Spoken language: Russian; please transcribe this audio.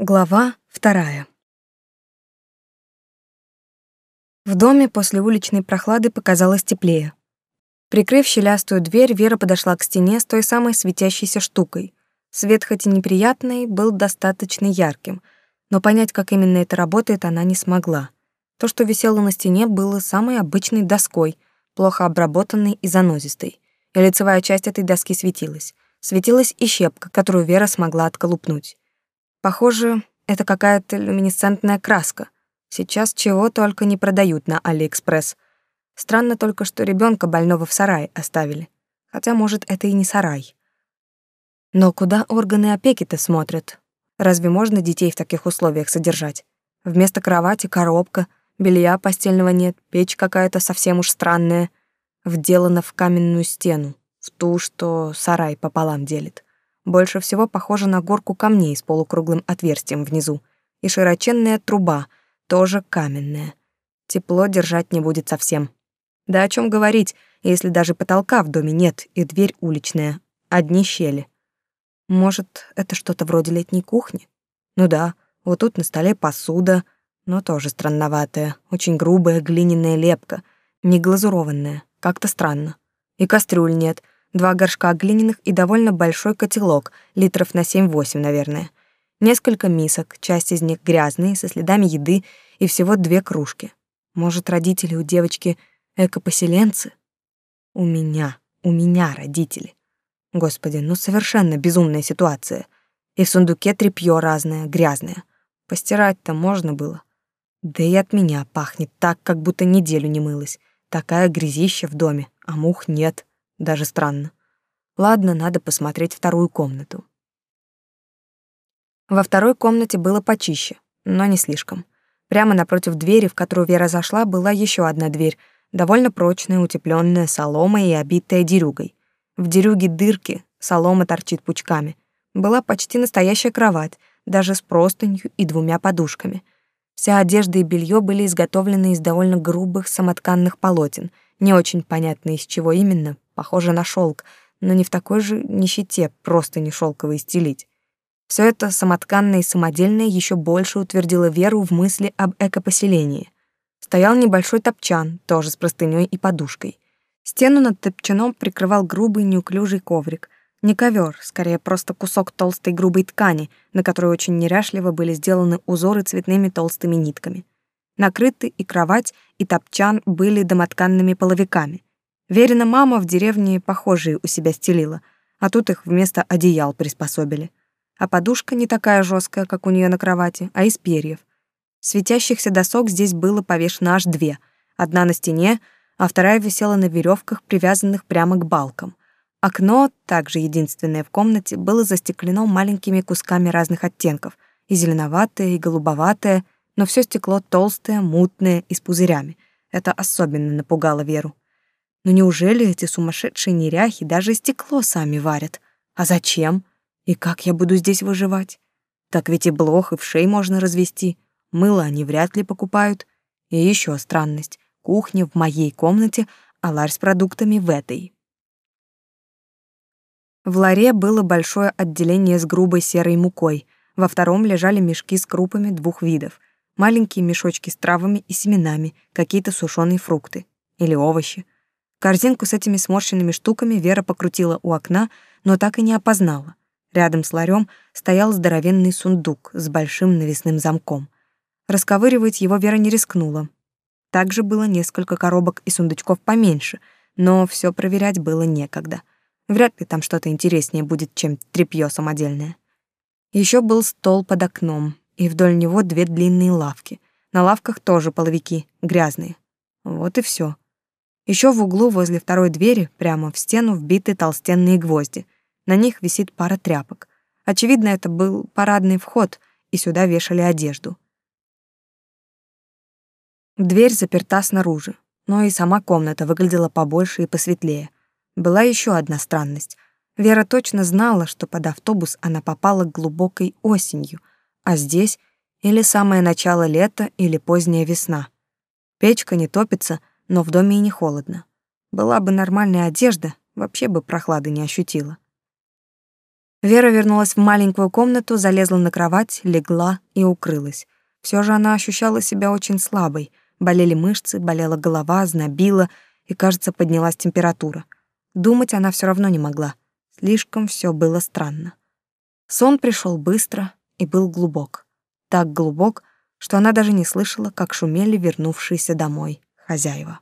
Глава вторая. В доме после уличной прохлады показалось теплее. Прикрыв щелястую дверь, Вера подошла к стене с той самой светящейся штукой. Свет хоть и неприятный, был достаточно ярким, но понять, как именно это работает, она не смогла. То, что висело на стене, было самой обычной доской, плохо обработанной и занозистой, и лицевая часть этой доски светилась. Светилась и щепка, которую Вера смогла отколупнуть. Похоже, это какая-то люминесцентная краска. Сейчас чего только не продают на Алиэкспресс. Странно только, что ребенка больного в сарае оставили. Хотя, может, это и не сарай. Но куда органы опеки-то смотрят? Разве можно детей в таких условиях содержать? Вместо кровати коробка, белья постельного нет, печь какая-то совсем уж странная, вделана в каменную стену, в ту, что сарай пополам делит больше всего похожа на горку камней с полукруглым отверстием внизу, и широченная труба, тоже каменная. Тепло держать не будет совсем. Да о чем говорить, если даже потолка в доме нет и дверь уличная, одни щели. Может, это что-то вроде летней кухни? Ну да, вот тут на столе посуда, но тоже странноватая, очень грубая глиняная лепка, не глазурованная, как-то странно. И кастрюль нет — два горшка глиняных и довольно большой котелок, литров на 7-8, наверное. Несколько мисок, часть из них грязные, со следами еды, и всего две кружки. Может, родители у девочки экопоселенцы? У меня, у меня родители. Господи, ну совершенно безумная ситуация. И в сундуке тряпьё разное, грязное. Постирать-то можно было. Да и от меня пахнет так, как будто неделю не мылась. Такая грязища в доме, а мух нет. Даже странно. Ладно, надо посмотреть вторую комнату. Во второй комнате было почище, но не слишком. Прямо напротив двери, в которую Вера зашла, была еще одна дверь, довольно прочная, утепленная соломой и обитая дерюгой. В дерюге дырки, солома торчит пучками. Была почти настоящая кровать, даже с простынью и двумя подушками. Вся одежда и белье были изготовлены из довольно грубых самотканных полотен, не очень понятно из чего именно, похоже на шелк, но не в такой же нищете просто не шелковый стелить. Все это самотканное и самодельное еще больше утвердило веру в мысли об экопоселении. Стоял небольшой топчан, тоже с простыней и подушкой. Стену над топчаном прикрывал грубый неуклюжий коврик. Не ковер, скорее просто кусок толстой грубой ткани, на которой очень неряшливо были сделаны узоры цветными толстыми нитками. Накрыты и кровать, и топчан были домотканными половиками. Верина мама в деревне похожие у себя стелила, а тут их вместо одеял приспособили. А подушка не такая жесткая, как у нее на кровати, а из перьев. Светящихся досок здесь было повешено аж две. Одна на стене, а вторая висела на веревках, привязанных прямо к балкам. Окно, также единственное в комнате, было застеклено маленькими кусками разных оттенков, и зеленоватое, и голубоватое, но все стекло толстое, мутное и с пузырями. Это особенно напугало Веру. Но неужели эти сумасшедшие неряхи даже стекло сами варят? А зачем? И как я буду здесь выживать? Так ведь и блох, и в шей можно развести. Мыло они вряд ли покупают. И еще странность. Кухня в моей комнате, а ларь с продуктами в этой. В ларе было большое отделение с грубой серой мукой. Во втором лежали мешки с крупами двух видов. Маленькие мешочки с травами и семенами, какие-то сушеные фрукты или овощи. Корзинку с этими сморщенными штуками Вера покрутила у окна, но так и не опознала. Рядом с ларем стоял здоровенный сундук с большим навесным замком. Расковыривать его Вера не рискнула. Также было несколько коробок и сундучков поменьше, но все проверять было некогда. Вряд ли там что-то интереснее будет, чем тряпьё самодельное. Еще был стол под окном, и вдоль него две длинные лавки. На лавках тоже половики, грязные. Вот и все. Еще в углу возле второй двери прямо в стену вбиты толстенные гвозди. На них висит пара тряпок. Очевидно, это был парадный вход, и сюда вешали одежду. Дверь заперта снаружи, но и сама комната выглядела побольше и посветлее. Была еще одна странность. Вера точно знала, что под автобус она попала глубокой осенью, а здесь или самое начало лета, или поздняя весна. Печка не топится, но в доме и не холодно. Была бы нормальная одежда, вообще бы прохлады не ощутила. Вера вернулась в маленькую комнату, залезла на кровать, легла и укрылась. Все же она ощущала себя очень слабой. Болели мышцы, болела голова, знобила, и, кажется, поднялась температура. Думать она все равно не могла. Слишком все было странно. Сон пришел быстро и был глубок. Так глубок, что она даже не слышала, как шумели вернувшиеся домой хозяева.